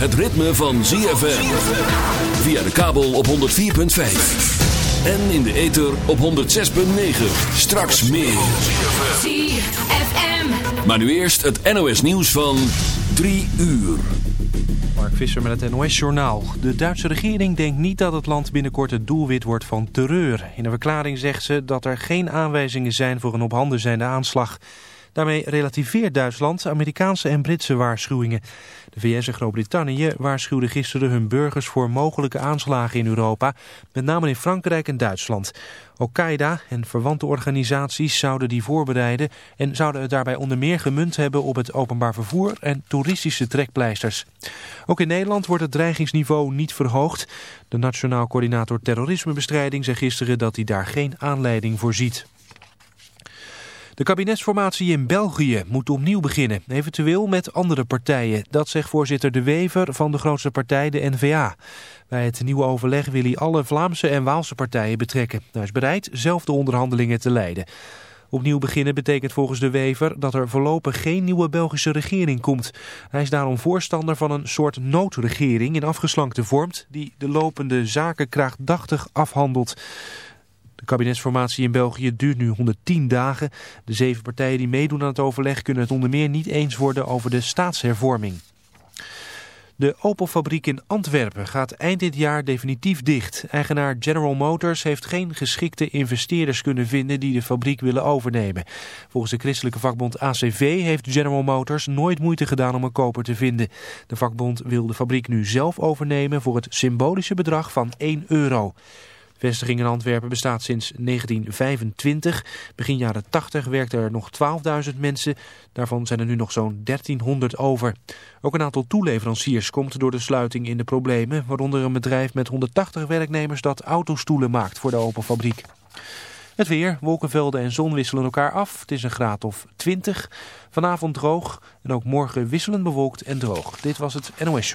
het ritme van ZFM. Via de kabel op 104.5. En in de ether op 106.9. Straks meer. ZFM. Maar nu eerst het NOS nieuws van 3 uur. Mark Visser met het NOS-journaal. De Duitse regering denkt niet dat het land binnenkort het doelwit wordt van terreur. In een verklaring zegt ze dat er geen aanwijzingen zijn voor een op handen zijnde aanslag. Daarmee relativeert Duitsland Amerikaanse en Britse waarschuwingen. De VS en Groot-Brittannië waarschuwden gisteren hun burgers voor mogelijke aanslagen in Europa, met name in Frankrijk en Duitsland. Al-Qaeda en verwante organisaties zouden die voorbereiden en zouden het daarbij onder meer gemunt hebben op het openbaar vervoer en toeristische trekpleisters. Ook in Nederland wordt het dreigingsniveau niet verhoogd. De Nationaal Coördinator Terrorismebestrijding zei gisteren dat hij daar geen aanleiding voor ziet. De kabinetsformatie in België moet opnieuw beginnen, eventueel met andere partijen. Dat zegt voorzitter De Wever van de grootste partij, de N-VA. Bij het nieuwe overleg wil hij alle Vlaamse en Waalse partijen betrekken. Hij is bereid zelf de onderhandelingen te leiden. Opnieuw beginnen betekent volgens De Wever dat er voorlopig geen nieuwe Belgische regering komt. Hij is daarom voorstander van een soort noodregering in afgeslankte vorm... die de lopende zaken krachtdachtig afhandelt. De kabinetsformatie in België duurt nu 110 dagen. De zeven partijen die meedoen aan het overleg kunnen het onder meer niet eens worden over de staatshervorming. De Opel-fabriek in Antwerpen gaat eind dit jaar definitief dicht. Eigenaar General Motors heeft geen geschikte investeerders kunnen vinden die de fabriek willen overnemen. Volgens de christelijke vakbond ACV heeft General Motors nooit moeite gedaan om een koper te vinden. De vakbond wil de fabriek nu zelf overnemen voor het symbolische bedrag van 1 euro. Vestiging in Antwerpen bestaat sinds 1925. Begin jaren 80 werkten er nog 12.000 mensen. Daarvan zijn er nu nog zo'n 1300 over. Ook een aantal toeleveranciers komt door de sluiting in de problemen. Waaronder een bedrijf met 180 werknemers dat autostoelen maakt voor de Opel fabriek. Het weer, wolkenvelden en zon wisselen elkaar af. Het is een graad of 20. Vanavond droog en ook morgen wisselend bewolkt en droog. Dit was het NOS.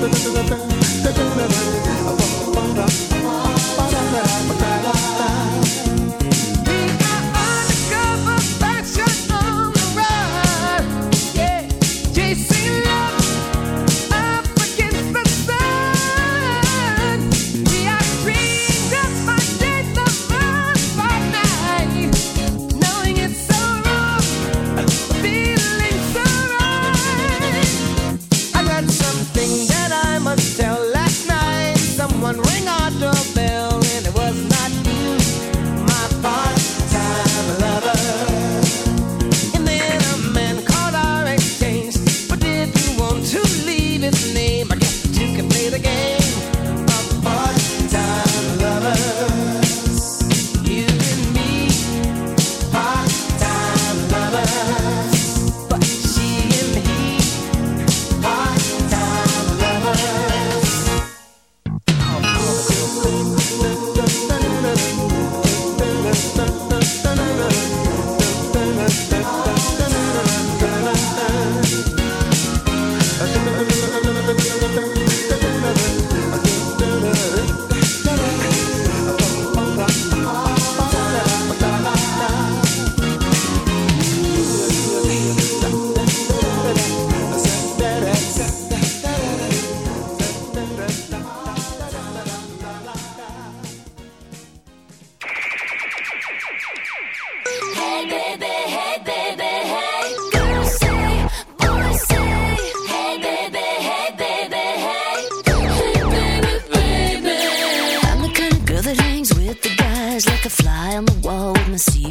da da da da da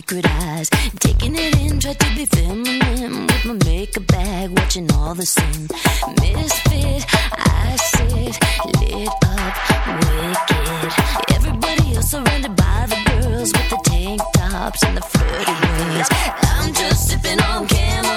secret eyes. Taking it in, tried to be feminine with my makeup bag, watching all the scene. Misfit, I sit lit up, wicked. Everybody else surrounded by the girls with the tank tops and the flirty words. I'm just sipping on camera.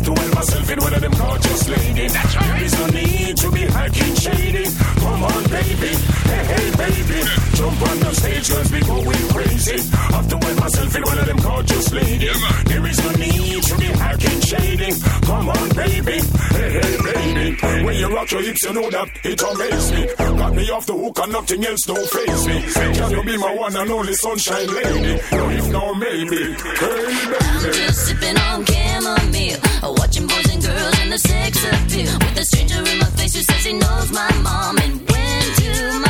have to wear myself in one of them gorgeous ladies. That's right. There is no need to be hiking shady. Come on, baby. Hey, hey, baby. Jump on the stage, girls, we going crazy. Have to wet myself in one of them gorgeous ladies. Yeah, there is no need to be hacking, shading. Come on, baby. Hey, hey, baby. When you rock your hips, you know that it amazes me. Got me off the hook and nothing else don't phase me. Can you be my one and only sunshine lady? No, if no, maybe. Hey, baby. I'm just sipping on chamomile. Watching boys and girls and the sex appeal. With a stranger in my face who says he knows my mom and went to my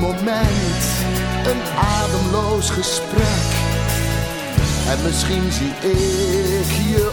mooi moment, een ademloos gesprek. En misschien zie ik je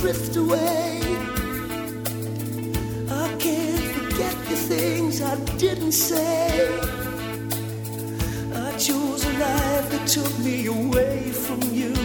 drift away. I can't forget the things I didn't say. I chose a life that took me away from you.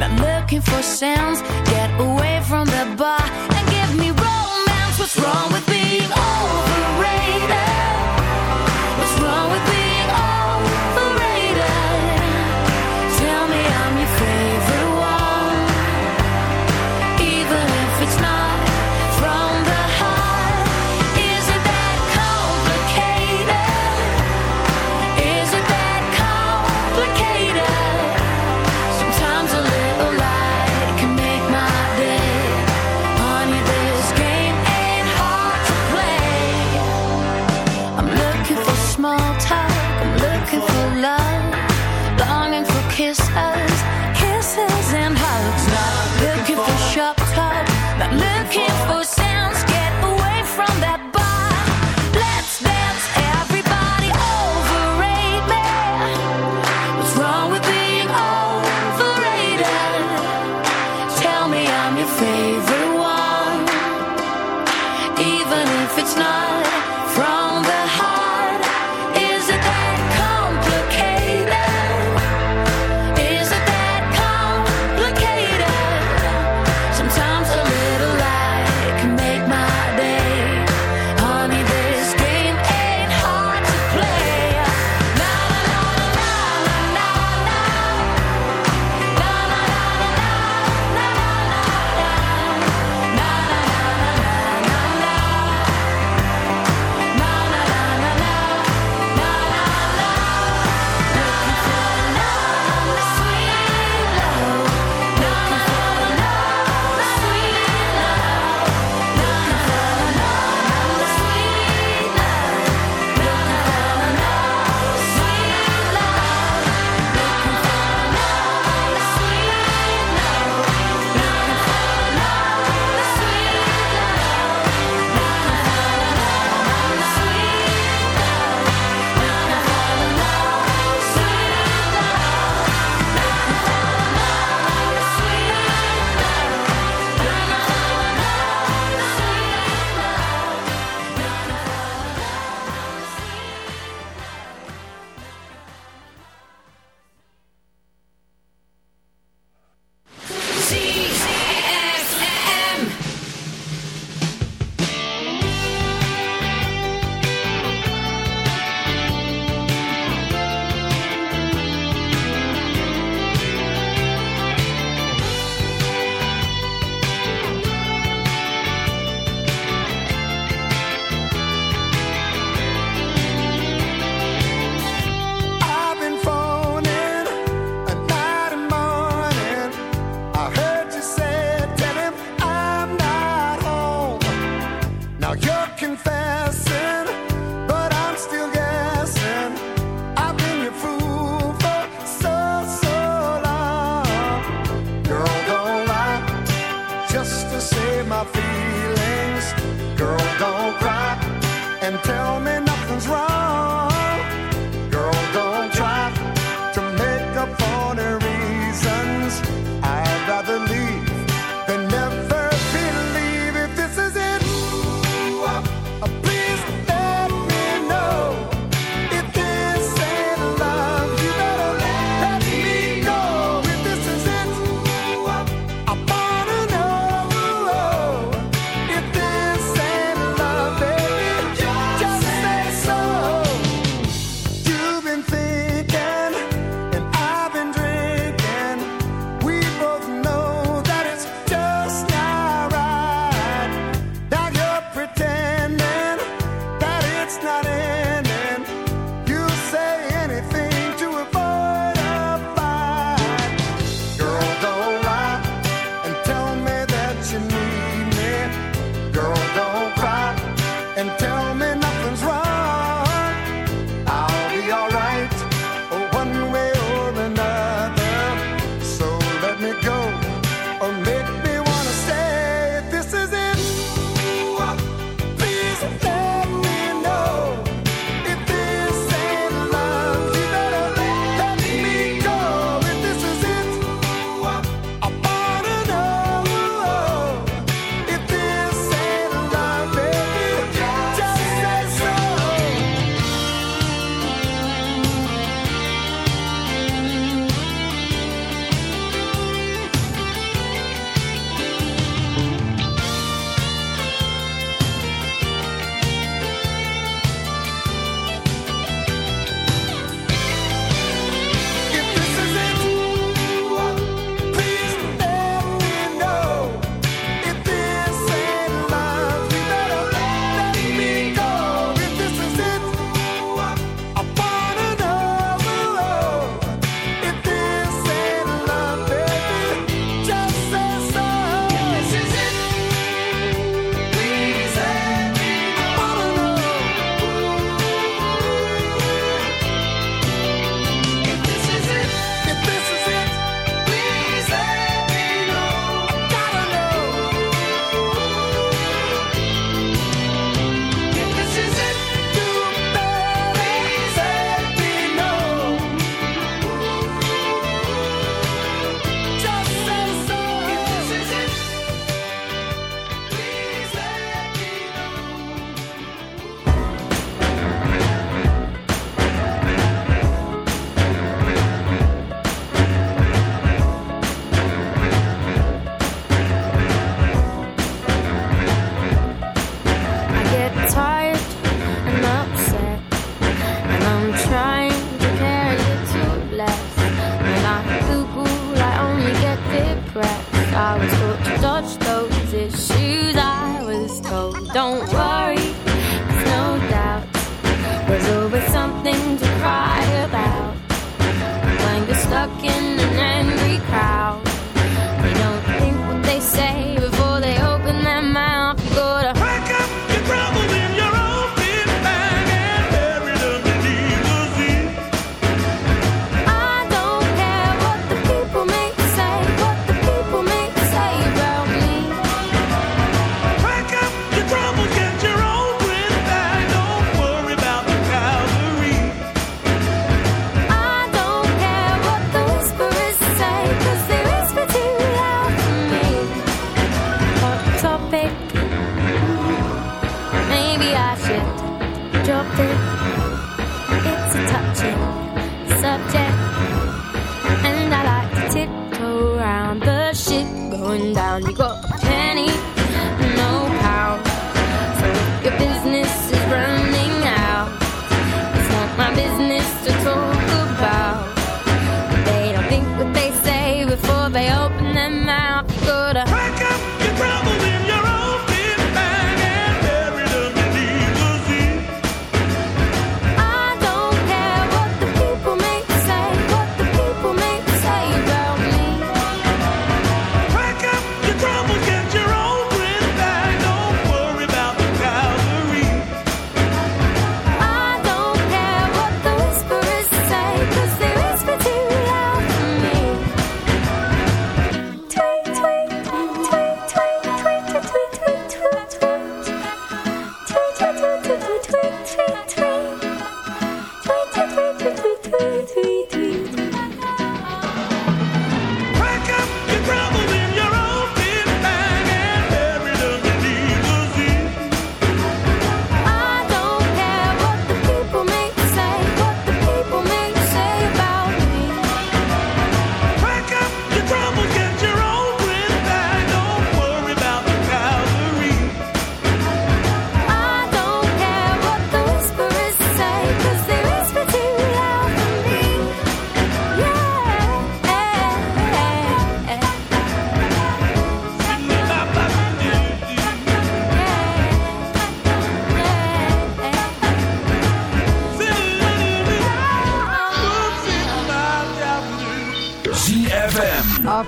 Not looking for sounds. Get away from the bar and give me romance. What's wrong with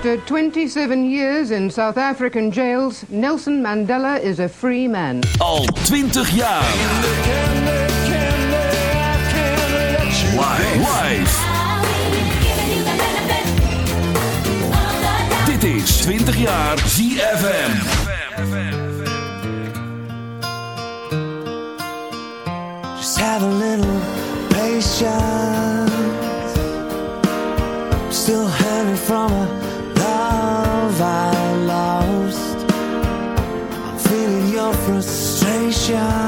After 27 years in South African jails, Nelson Mandela is a free man. Al 20 jaar. Live. Dit is 20 jaar ZFM. Just have a little patience. Still hurting from a shine.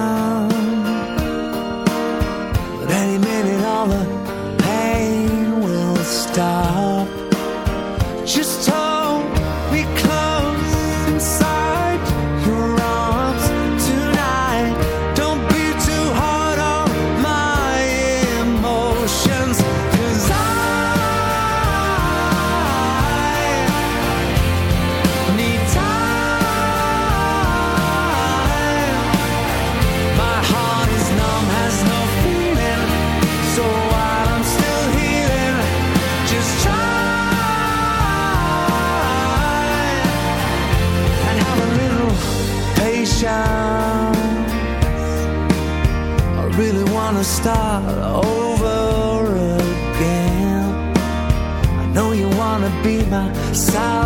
start over again. I know you wanna be my side.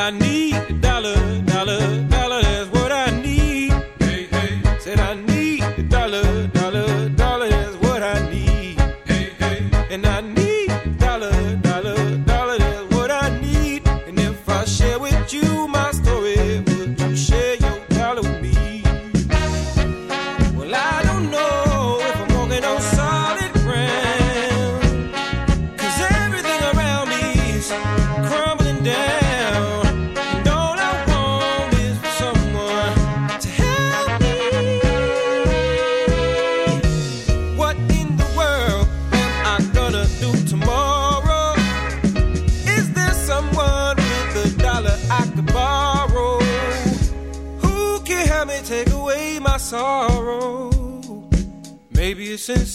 I need a dollar, dollar.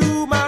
you, my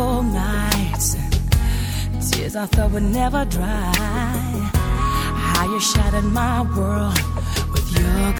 cold nights, tears I thought would never dry. How you shattered my world